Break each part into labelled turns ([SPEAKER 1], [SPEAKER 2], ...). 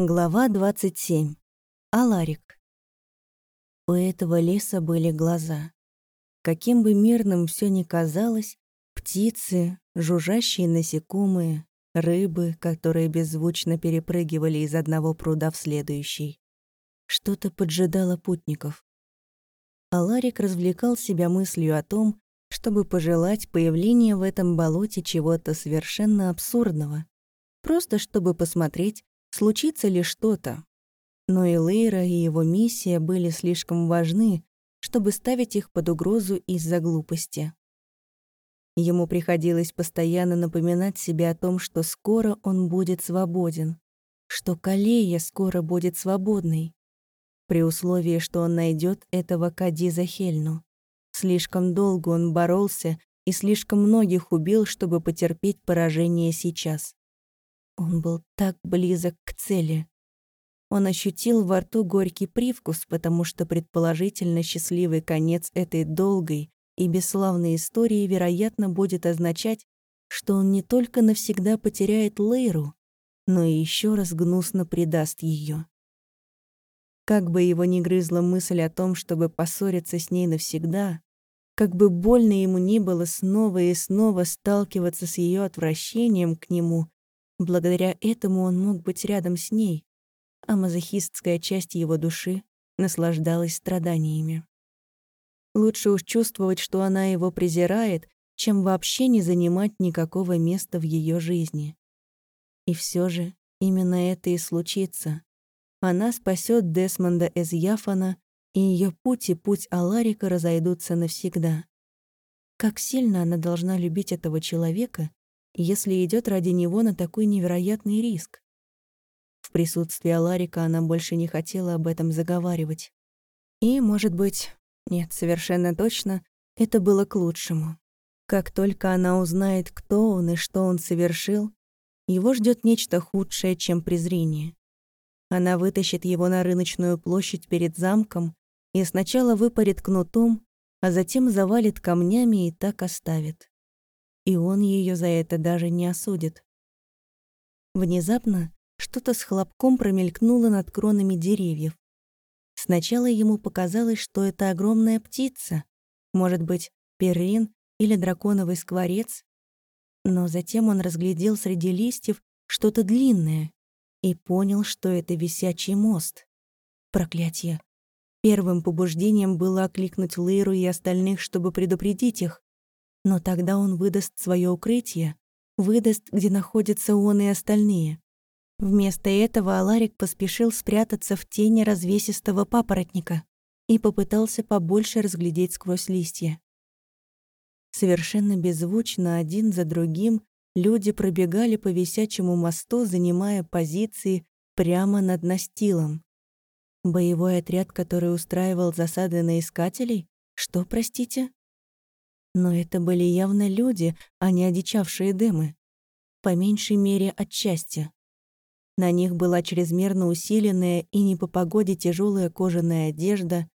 [SPEAKER 1] Глава 27. Аларик. У этого леса были глаза. Каким бы мирным все ни казалось, птицы, жужжащие насекомые, рыбы, которые беззвучно перепрыгивали из одного пруда в следующий. Что-то поджидало путников. Аларик развлекал себя мыслью о том, чтобы пожелать появления в этом болоте чего-то совершенно абсурдного, просто чтобы посмотреть, случится ли что-то. Но и Лейра, и его миссия были слишком важны, чтобы ставить их под угрозу из-за глупости. Ему приходилось постоянно напоминать себе о том, что скоро он будет свободен, что Калея скоро будет свободной, при условии, что он найдет этого Кадиза Хельну. Слишком долго он боролся и слишком многих убил, чтобы потерпеть поражение сейчас. Он был так близок к цели. Он ощутил во рту горький привкус, потому что предположительно счастливый конец этой долгой и бесславной истории, вероятно, будет означать, что он не только навсегда потеряет Лейру, но и еще раз гнусно предаст ее. Как бы его ни грызла мысль о том, чтобы поссориться с ней навсегда, как бы больно ему ни было снова и снова сталкиваться с ее отвращением к нему, Благодаря этому он мог быть рядом с ней, а мазохистская часть его души наслаждалась страданиями. Лучше уж чувствовать, что она его презирает, чем вообще не занимать никакого места в ее жизни. И все же именно это и случится. Она спасет Десмонда из Яфана, и ее путь и путь Аларика разойдутся навсегда. Как сильно она должна любить этого человека, если идет ради него на такой невероятный риск. В присутствии Аларика она больше не хотела об этом заговаривать. И, может быть, нет, совершенно точно, это было к лучшему. Как только она узнает, кто он и что он совершил, его ждет нечто худшее, чем презрение. Она вытащит его на рыночную площадь перед замком и сначала выпарит кнутом, а затем завалит камнями и так оставит и он ее за это даже не осудит. Внезапно что-то с хлопком промелькнуло над кронами деревьев. Сначала ему показалось, что это огромная птица, может быть, перин или драконовый скворец, но затем он разглядел среди листьев что-то длинное и понял, что это висячий мост. Проклятие. Первым побуждением было окликнуть Лейру и остальных, чтобы предупредить их, но тогда он выдаст свое укрытие, выдаст, где находятся он и остальные. Вместо этого Аларик поспешил спрятаться в тени развесистого папоротника и попытался побольше разглядеть сквозь листья. Совершенно беззвучно один за другим люди пробегали по висячему мосту, занимая позиции прямо над настилом. Боевой отряд, который устраивал засады на искателей? Что, простите? Но это были явно люди, а не одичавшие демы. По меньшей мере, отчасти. На них была чрезмерно усиленная и не по погоде тяжелая кожаная одежда,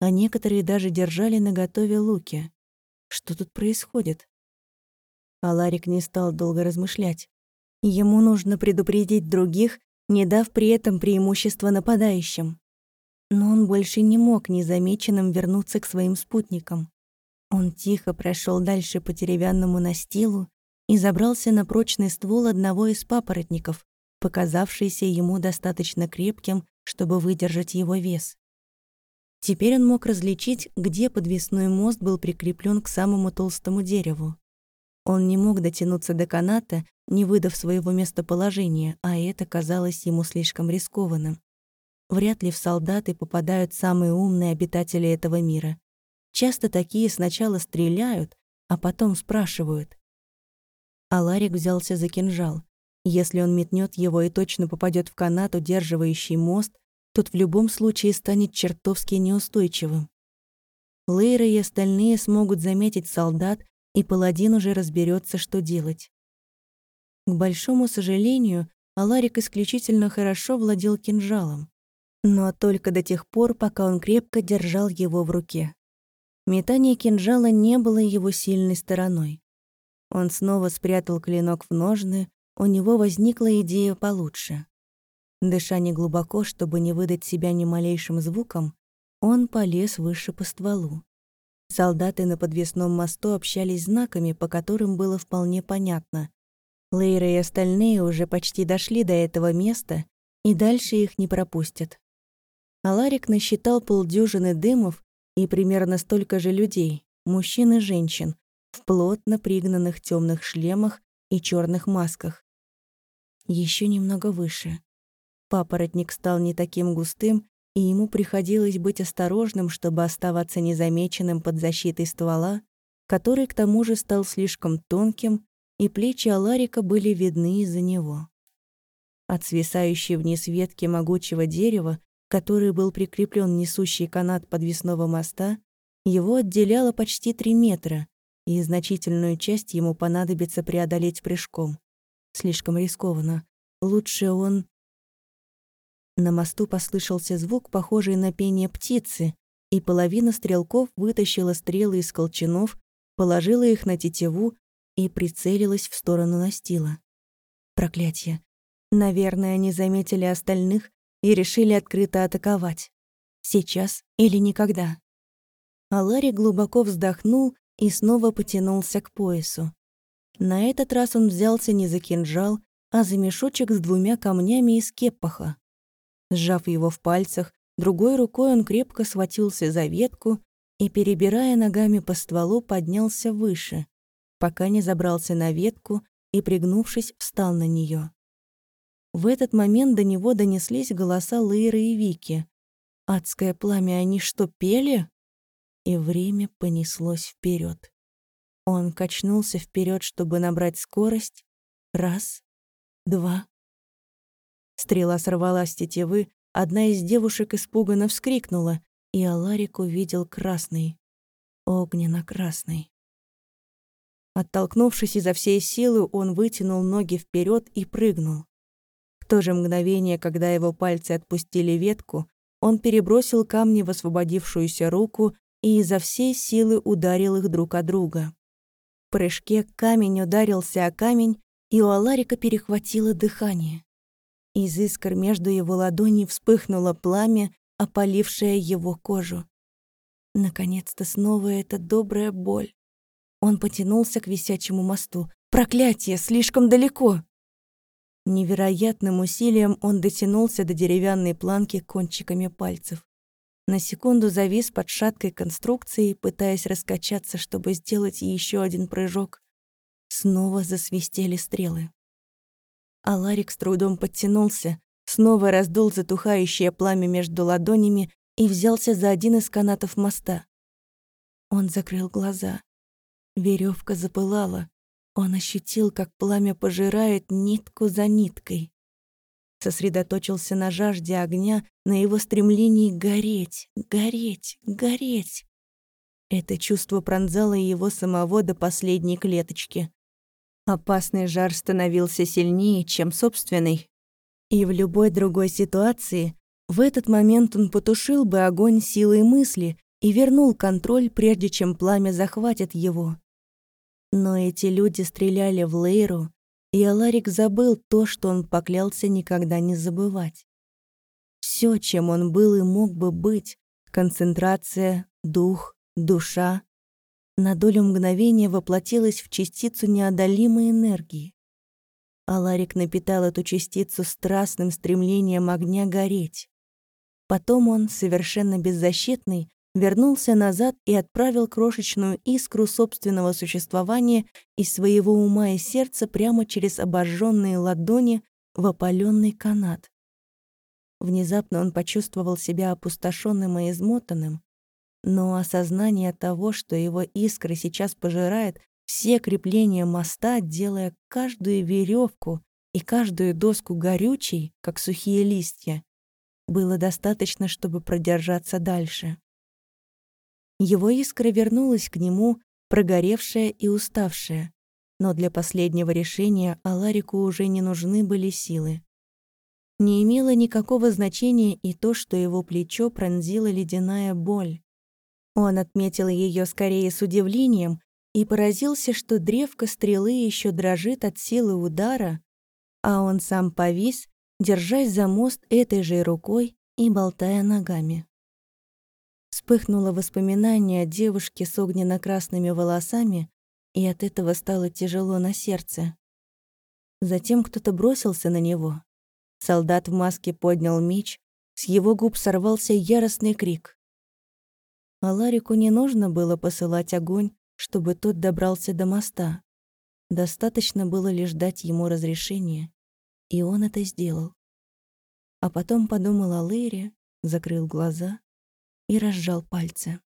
[SPEAKER 1] а некоторые даже держали наготове луки. Что тут происходит? Аларик не стал долго размышлять. Ему нужно предупредить других, не дав при этом преимущества нападающим. Но он больше не мог незамеченным вернуться к своим спутникам. Он тихо прошел дальше по деревянному настилу и забрался на прочный ствол одного из папоротников, показавшийся ему достаточно крепким, чтобы выдержать его вес. Теперь он мог различить, где подвесной мост был прикреплен к самому толстому дереву. Он не мог дотянуться до каната, не выдав своего местоположения, а это казалось ему слишком рискованным. Вряд ли в солдаты попадают самые умные обитатели этого мира. Часто такие сначала стреляют, а потом спрашивают. Аларик взялся за кинжал. Если он метнет его и точно попадет в канат, удерживающий мост, тот в любом случае станет чертовски неустойчивым. Лейра и остальные смогут заметить солдат, и паладин уже разберется, что делать. К большому сожалению, Аларик исключительно хорошо владел кинжалом, но только до тех пор, пока он крепко держал его в руке. Метание кинжала не было его сильной стороной. Он снова спрятал клинок в ножны, у него возникла идея получше. Дыша неглубоко, чтобы не выдать себя ни малейшим звуком, он полез выше по стволу. Солдаты на подвесном мосту общались знаками, по которым было вполне понятно. Лейра и остальные уже почти дошли до этого места, и дальше их не пропустят. Аларик насчитал полдюжины дымов и примерно столько же людей, мужчин и женщин, в плотно пригнанных темных шлемах и черных масках. Еще немного выше. Папоротник стал не таким густым, и ему приходилось быть осторожным, чтобы оставаться незамеченным под защитой ствола, который к тому же стал слишком тонким, и плечи Аларика были видны из-за него. От свисающей вниз ветки могучего дерева, который был прикреплен несущий канат подвесного моста, его отделяло почти три метра, и значительную часть ему понадобится преодолеть прыжком. Слишком рискованно. Лучше он... На мосту послышался звук, похожий на пение птицы, и половина стрелков вытащила стрелы из колчанов, положила их на тетиву и прицелилась в сторону настила. Проклятие. Наверное, они заметили остальных и решили открыто атаковать. Сейчас или никогда. А Ларри глубоко вздохнул и снова потянулся к поясу. На этот раз он взялся не за кинжал, а за мешочек с двумя камнями из кеппаха. Сжав его в пальцах, другой рукой он крепко схватился за ветку и, перебирая ногами по стволу, поднялся выше, пока не забрался на ветку и, пригнувшись, встал на нее. В этот момент до него донеслись голоса Лейры и Вики. «Адское пламя, они что, пели?» И время понеслось вперед. Он качнулся вперед, чтобы набрать скорость. Раз, два, Стрела сорвалась с тетивы, одна из девушек испуганно вскрикнула, и Аларик увидел красный. Огненно-красный. Оттолкнувшись изо всей силы, он вытянул ноги вперед и прыгнул. То же мгновение, когда его пальцы отпустили ветку, он перебросил камни в освободившуюся руку и изо всей силы ударил их друг о друга. В прыжке камень ударился о камень, и у Аларика перехватило дыхание. Из искр между его ладоней вспыхнуло пламя, опалившее его кожу. Наконец-то снова эта добрая боль. Он потянулся к висячему мосту. «Проклятие! Слишком далеко!» Невероятным усилием он дотянулся до деревянной планки кончиками пальцев. На секунду завис под шаткой конструкцией, пытаясь раскачаться, чтобы сделать еще один прыжок. Снова засвистели стрелы. А Ларик с трудом подтянулся, снова раздул затухающее пламя между ладонями и взялся за один из канатов моста. Он закрыл глаза. Веревка запылала. Он ощутил, как пламя пожирает нитку за ниткой. Сосредоточился на жажде огня, на его стремлении гореть, гореть, гореть. Это чувство пронзало его самого до последней клеточки. Опасный жар становился сильнее, чем собственный. И в любой другой ситуации в этот момент он потушил бы огонь силой мысли и вернул контроль, прежде чем пламя захватит его. Но эти люди стреляли в Лейру, и Аларик забыл то, что он поклялся никогда не забывать. Все, чем он был и мог бы быть — концентрация, дух, душа на долю мгновения воплотилась в частицу неодолимой энергии. Аларик напитал эту частицу страстным стремлением огня гореть. Потом он, совершенно беззащитный, вернулся назад и отправил крошечную искру собственного существования из своего ума и сердца прямо через обожженные ладони в опаленный канат. Внезапно он почувствовал себя опустошенным и измотанным, но осознание того, что его искра сейчас пожирает все крепления моста, делая каждую веревку и каждую доску горючей, как сухие листья, было достаточно, чтобы продержаться дальше. Его искра вернулась к нему, прогоревшая и уставшая, но для последнего решения Аларику уже не нужны были силы. Не имело никакого значения и то, что его плечо пронзила ледяная боль. Он отметил ее скорее с удивлением и поразился, что древко стрелы еще дрожит от силы удара, а он сам повис, держась за мост этой же рукой и болтая ногами. Вспыхнуло воспоминание о девушке с огненно-красными волосами, и от этого стало тяжело на сердце. Затем кто-то бросился на него. Солдат в маске поднял меч, с его губ сорвался яростный крик. А Ларику не нужно было посылать огонь, чтобы тот добрался до моста. Достаточно было лишь дать ему разрешение, и он это сделал. А потом подумал о Лэре, закрыл глаза и разжал пальцы.